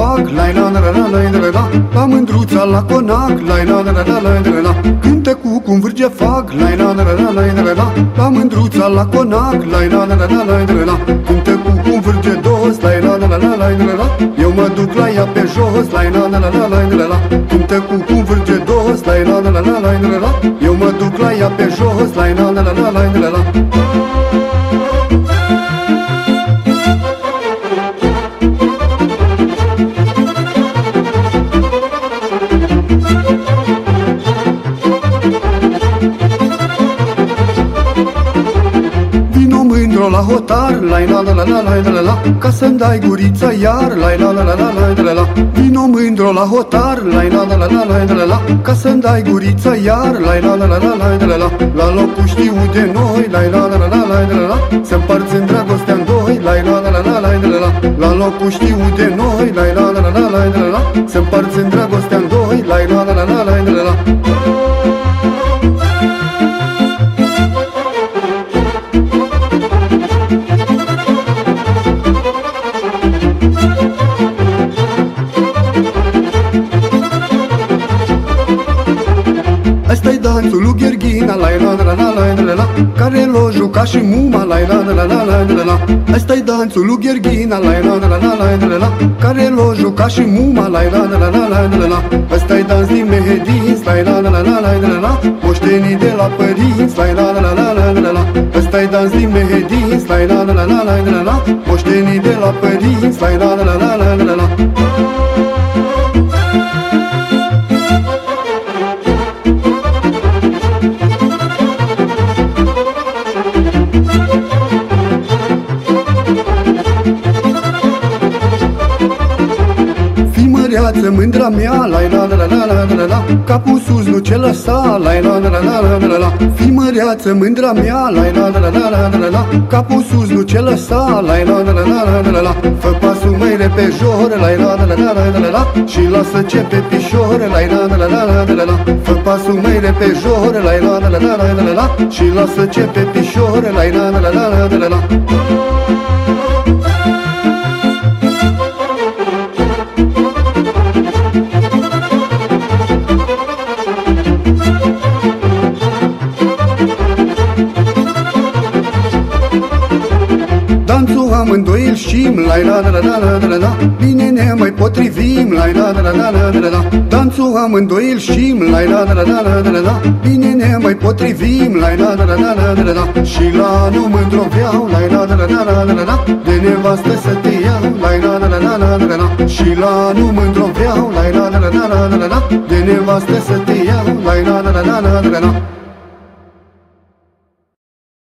fac La la la la la la la la La mândruța la conac La la la la la la la la Cântă cu cum vârge fac La la la la la la la la La mândruța la conac La la la la la la la la mă duc la ea pe jos La la la la la la la la. Cântă cu cum vârge dos La la la la la la la la. Eu mă duc la ea pe jos La la la la la la la la la hotar Lai la la la la la la la Ca să-mi dai gurița iar Lai la la la la la la la Vino mândro la hotar Lai la la la la la la la Ca să-mi dai gurița iar Lai la la la la la la la La locul știu de noi Lai la la la la la la la Să împarțim dragostea în doi Lai la la la la la la la La locul știu de noi Lai la la la la la la la Să împarțim dragostea în doi Lai la la la la danțul lui Gherghina, la la la la la la la Care l-o juca și muma, la la la la la la la la Asta-i danțul lui Gherghina, la la la la la la la la Care l-o juca și muma, la la la la la la la la Asta-i dans din Mehedinți, la la la la la la la la Moștenii de la părinți, la la la la la la la la Asta-i dans din Mehedinți, la la la la la la la la Moștenii de la părinți, la la la la la la la la mândreață, mândra mea La la la la la la la la Capul sus nu ce lăsa La la la la la la la la Fii măreață, mândra mea La la la la la la la la Capul sus nu ce lăsa La la la la la la la la Fă pasul mai repejor La la la la la la la Și lasă ce pe pișor La la la la la la la la Fă pasul mai repejor La la la la la la la Și lasă ce pe pișor La la la la la la la la amândoi îl știm, la la la la la la la la Bine ne mai potrivim, la la la la la la la la Danțul amândoi îl știm, la la la la la la la la Bine ne mai potrivim, la la la la la la la la Și la nu mândro vreau, la la la la la la la la De nevastă să te iau, la la la la la la la la Și la nu mândro vreau, la la la la la la la la De nevastă să te iau, la la la la la la la la